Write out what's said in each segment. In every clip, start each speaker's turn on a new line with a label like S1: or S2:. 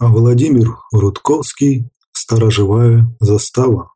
S1: А Владимир Рудковский «Сторожевая застава».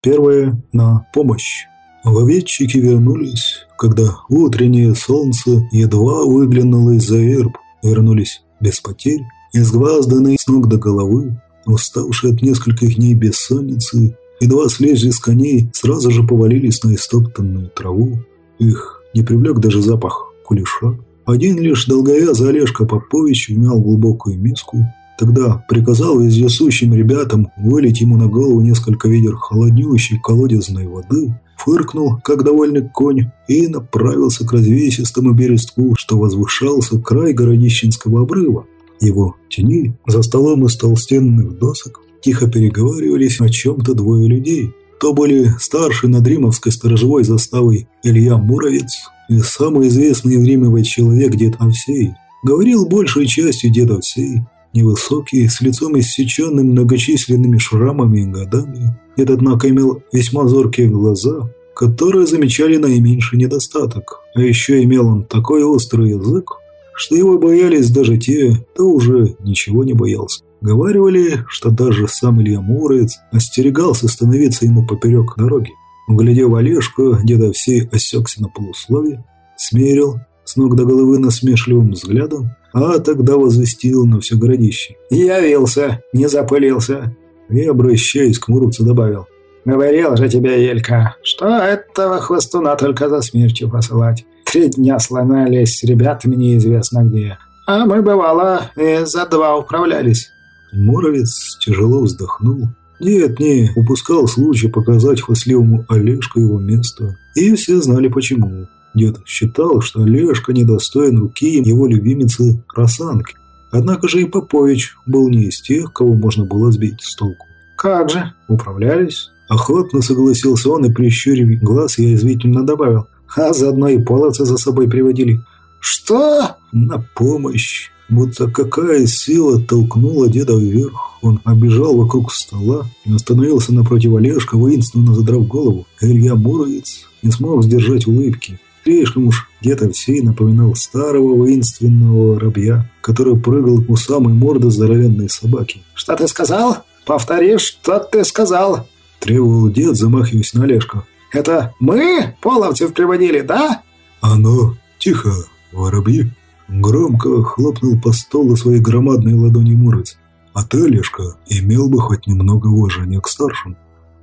S1: Первая на помощь. Ловедчики вернулись, когда утреннее солнце едва выглянуло из-за верб. Вернулись без потерь, изгвазданные с ног до головы, уставшие от нескольких дней бессонницы, едва слезли с коней, сразу же повалились на истоптанную траву. Их не привлек даже запах кулеша. Один лишь долговязый Олежка Попович вмял глубокую миску, Тогда приказал вездесущим ребятам вылить ему на голову несколько ведер холоднющей колодезной воды, фыркнул, как довольный конь, и направился к развесистому берестку, что возвышался край городищенского обрыва. Его тени за столом из толстенных досок тихо переговаривались о чем-то двое людей. То были старший над римовской сторожевой заставой Илья Муровец и самый известный евремовый человек дед Овсей. Говорил большей частью дед Овсей, Невысокий, с лицом иссеченным многочисленными шрамами и годами, дед, однако, имел весьма зоркие глаза, которые замечали наименьший недостаток. А еще имел он такой острый язык, что его боялись даже те, кто уже ничего не боялся. Говаривали, что даже сам Илья Муромец остерегался становиться ему поперек дороги. Углядев Олежку, деда всей осекся на полусловие, смерил с ног до головы насмешливым взглядом а тогда возвестил на все городище.
S2: «Явился, не запылился!»
S1: И, обращаясь к Муромцу, добавил.
S2: «Говорил же тебе, Елька, что этого хвостуна только за смертью посылать. Три дня слонались с ребятами неизвестно где. А мы, бывало, и за два управлялись».
S1: Муровец тяжело вздохнул. Нет, не, упускал случай показать хвастливому Олежку его место. И все знали почему. Дед считал, что Лешка недостоин руки его любимицы Росанки. Однако же и Попович был не из тех, кого можно было сбить с толку.
S2: «Как же?»
S1: «Управлялись?» Охотно согласился он и, прищурив глаз, я извительно добавил. «А заодно и половца за собой приводили».
S2: «Что?»
S1: «На помощь!» Будто какая сила толкнула деда вверх. Он обежал вокруг стола и остановился напротив Олежка, воинственно задрав голову. Илья Муровец не смог сдержать улыбки. Слишком уж где-то всей напоминал старого воинственного воробья, который прыгал у самой морды здоровенной собаки.
S2: «Что ты сказал? Повтори, что ты сказал?»
S1: Требовал дед, замахиваясь на Олежка.
S2: «Это мы половцев приводили, да?»
S1: «Оно! Тихо, воробьи!» Громко хлопнул по столу своей громадной ладони Муромец. А ты, Олежка, имел бы хоть немного уважения к старшим.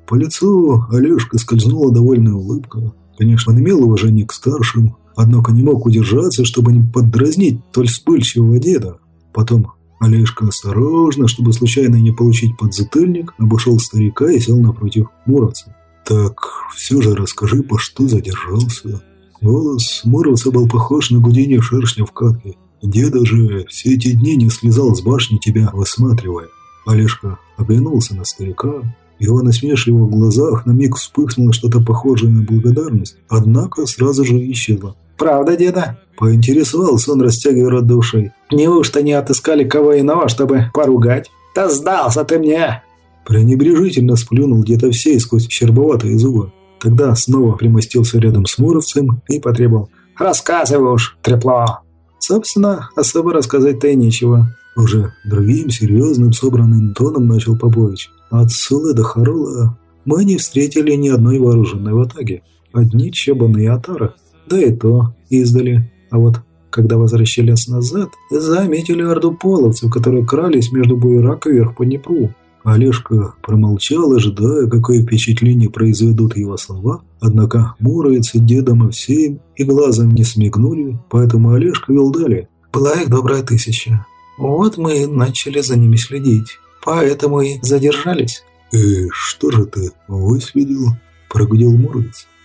S1: По лицу Олежка скользнула довольная улыбка. Конечно, он имел уважение к старшим, однако не мог удержаться, чтобы не поддразнить толь вспыльчивого деда. Потом Олежка осторожно, чтобы случайно не получить подзатыльник, обошел старика и сел напротив Муромца. «Так, все же расскажи, по что задержался?» Голос Муромца был похож на гудение шершня в катке. Деда же все эти дни не слезал с башни тебя, высматривая. Олежка оглянулся на старика, в его насмешливых глазах на миг вспыхнуло что-то похожее на благодарность, однако сразу же исчезло.
S2: «Правда, деда?»
S1: – поинтересовался он, растягивая рот до ушей.
S2: «Неужто не отыскали кого иного, чтобы поругать? Да сдался ты мне!»
S1: Пренебрежительно сплюнул где-то всей сквозь щербоватые зубы. Тогда снова примостился рядом с Муровцем и потребовал.
S2: «Рассказывай уж, трепло!»
S1: Собственно, особо рассказать-то и нечего. Уже другим серьезным собранным тоном начал Попович. От Сулы до Харула мы не встретили ни одной вооруженной ватаги. Одни чебаны и. Да и то издали. А вот когда возвращались назад, заметили орду половцев, которые крались между буерак и вверх по Днепру. Олежка промолчал, ожидая, какое впечатление произведут его слова, однако Муровец и дедом Овсеем и глазом не смигнули, поэтому Олежка вел далее. Была их добрая тысяча. Вот мы и начали за ними следить поэтому и задержались». «И что же ты выследил?» – прогудел.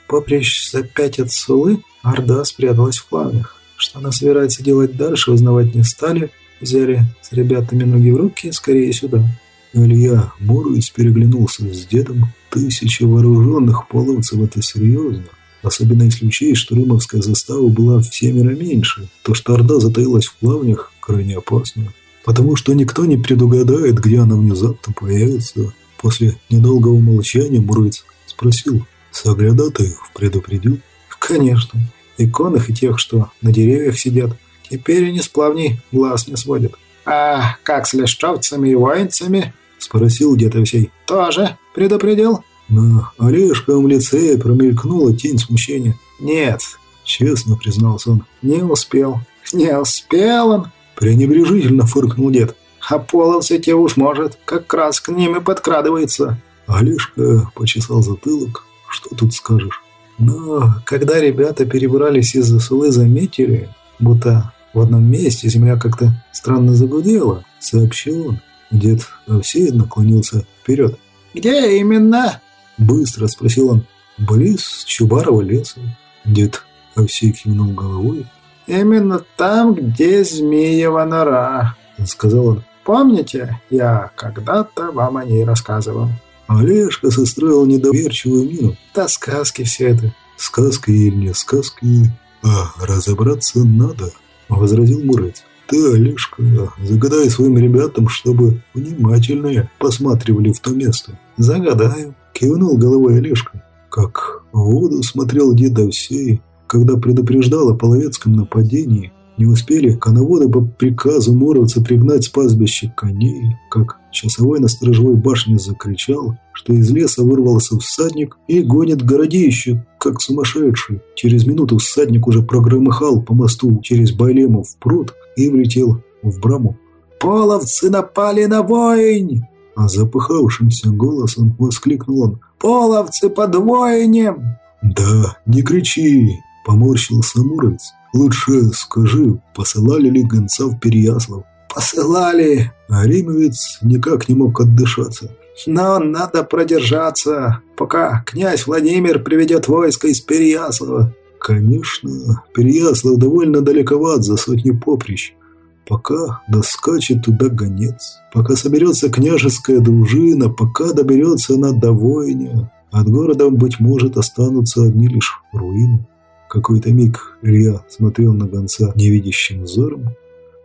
S1: Попрячь за пять от Сулы, Орда спряталась в плавнях. Что она собирается делать дальше, узнавать не стали. Взяли с ребятами ноги в руки, скорее сюда. Илья Муромец переглянулся с дедом. Тысяча вооруженных половцев – это серьезно. Особенно если учесть, что Римовская застава была в семеро меньше. То, что Орда затаилась в плавнях, крайне опасно потому что никто не предугадает, где она внезапно появится. После недолгого молчания Муромец спросил, соглядатаев предупредил? Конечно, иконах и тех, что на деревьях сидят. Теперь они с плавней глаз не сводят.
S2: «А как с лещовцами и воинцами?»
S1: – спросил дед Овсей.
S2: «Тоже предупредил?»
S1: На Олежковом лице промелькнула тень смущения.
S2: «Нет», –
S1: честно признался он.
S2: «Не успел». «Не успел он?»
S1: – пренебрежительно фыркнул дед.
S2: «А половцы те уж, может, как раз к ним и подкрадывается».
S1: Олежка почесал затылок. «Что тут скажешь?» Но когда ребята перебрались из-за сулы, заметили, будто в одном месте земля как-то странно загудела, сообщил он. Дед Овсей наклонился вперед.
S2: «Где именно?»
S1: Быстро спросил он. «Близ Чубарова леса». Дед Овсей кивнул головой.
S2: «Именно там, где Змеева нора», — сказал он. «Помните, я когда-то вам о ней рассказывал?»
S1: Олежка состроил недоверчивую мину.
S2: «Да сказки все это».
S1: «Сказки или не сказки, а разобраться надо», — возразил Мурец. «Ты, Олежка, загадай своим ребятам, чтобы внимательнее посматривали в то место».
S2: «Загадаю», —
S1: кивнул головой Олежка. Как в воду смотрел дед Овсей, когда предупреждал о половецком нападении, не успели коноводы по приказу Муромца пригнать с пастбища коней, как часовой на сторожевой башне закричал, что из леса вырвался всадник и гонит городище, как сумасшедший. Через минуту всадник уже прогромыхал по мосту через Байлемов в пруд и влетел в браму.
S2: «Половцы напали на войнь!»
S1: А запыхавшимся голосом воскликнул он.
S2: «Половцы под воинем!»
S1: «Да, не кричи!» – поморщился Муромец. Лучше скажи, посылали ли гонца в Переяслав?
S2: Посылали.
S1: А римовец никак не мог отдышаться.
S2: Но надо продержаться, пока князь Владимир приведет войско из Переяслава.
S1: Конечно, Переяслав довольно далековат за сотню поприщ. Пока доскачет туда гонец, пока соберется княжеская дружина, пока доберется она до войны, от города, быть может, останутся одни лишь руины. Какой-то миг Илья смотрел на гонца невидящим взором,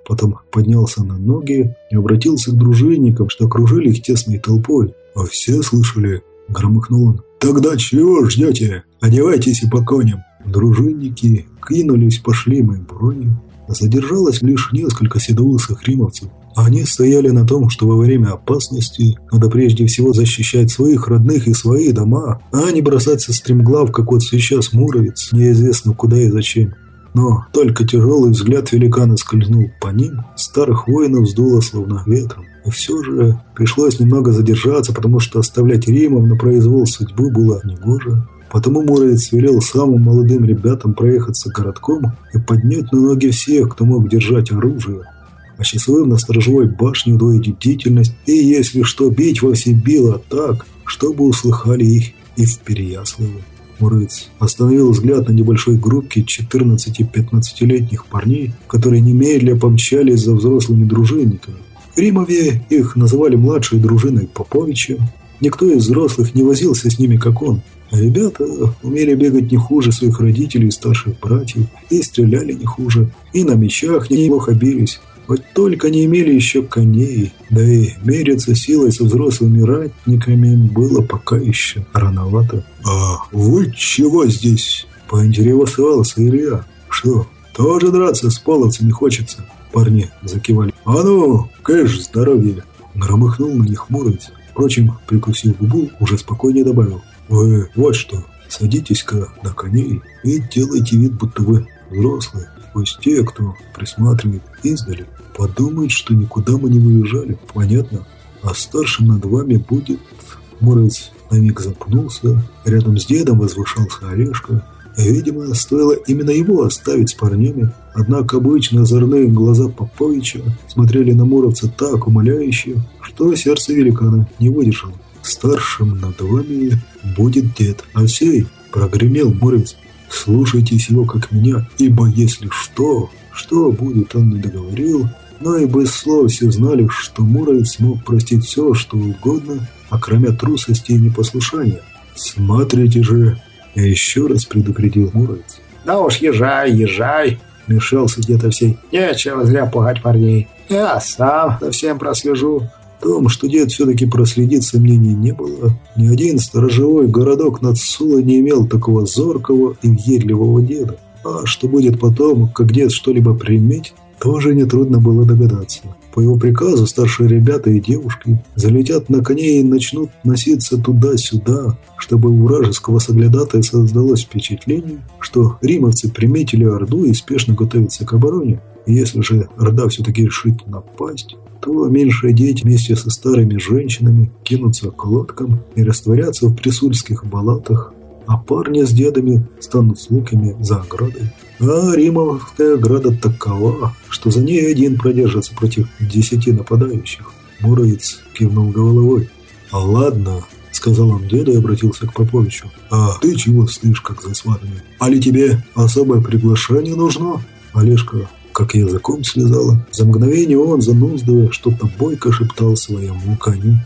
S1: потом поднялся на ноги и обратился к дружинникам, что окружили их тесной толпой. «А все слышали?» – громыхнул он. «Тогда чего ждете? Одевайтесь и по коням!» Дружинники кинулись по шлемы и брони. Задержалось лишь несколько седоусых римовцев. Они стояли на том, что во время опасности надо прежде всего защищать своих родных и свои дома, а не бросаться стремглав, как вот сейчас Муровец, неизвестно куда и зачем. Но только тяжелый взгляд великана скользнул по ним, старых воинов сдуло словно ветром. И все же пришлось немного задержаться, потому что оставлять Римов на произвол судьбы было негоже. Потому Муровец велел самым молодым ребятам проехаться городком и поднять на ноги всех, кто мог держать оружие часовым на сторожевой башне удвоить бдительность и, если что, бить во все било так, чтобы услыхали их и в Переяславе. Мурыц остановил взгляд на небольшой группке 14-15-летних парней, которые немедля помчались за взрослыми дружинниками. В Римове их называли младшей дружиной Поповича. Никто из взрослых не возился с ними, как он. А ребята умели бегать не хуже своих родителей и старших братьев, и стреляли не хуже, и на мечах неплохо бились. Вот только не имели еще коней, да и мериться силой со взрослыми ратниками было пока еще рановато. «А вы чего здесь?» – поинтересовался Илья. «Что, тоже драться с половцами хочется?» Парни закивали. «А ну, кэш, здоровье!» Громыхнул на них Муромец. Впрочем, прикусив губу, уже спокойнее добавил. «Вы вот что, садитесь-ка на коней и делайте вид, будто вы взрослые. Пусть те, кто присматривает издали, подумают, что никуда мы не выезжали. Понятно? А старшим над вами будет... Морец на миг запнулся. Рядом с дедом возвышался Орешка. Видимо, стоило именно его оставить с парнями. Однако обычно озорные глаза Поповича смотрели на Муровца так умоляюще, что сердце великана не выдержало. Старшим над вами будет дед Осей, прогремел Муровец. Слушайтесь его, как меня, ибо если что, что будет, он не договорил, но и без слов все знали, что Муромец мог простить все, что угодно, окромя трусости и непослушания. «Смотрите же!» – еще раз предупредил Муромец.
S2: «Да уж, езжай, езжай!» – мешался где-то всей. «Нечего зря пугать парней. Я сам за всем прослежу
S1: том, что дед все-таки проследит, сомнений не было. Ни один сторожевой городок над Сулой не имел такого зоркого и въедливого деда. А что будет потом, как дед что-либо приметит, тоже нетрудно было догадаться. По его приказу старшие ребята и девушки залетят на коне и начнут носиться туда-сюда, чтобы у вражеского соглядатая создалось впечатление, что римовцы приметили Орду и спешно готовятся к обороне. Если же Орда все-таки решит напасть, то меньшие дети вместе со старыми женщинами кинутся к лодкам и растворятся в присульских болотах, а парни с дедами станут слугами за оградой. А Римовская ограда такова, что за ней один продержится против десяти нападающих. Муромец кивнул головой. «А ладно», — сказал он деду и обратился к Поповичу. «А ты чего стоишь, как засватанный? Али тебе особое приглашение нужно?» Олежка как языком слезала. За мгновение он, зануздывая, что-то бойко шептал своему коню.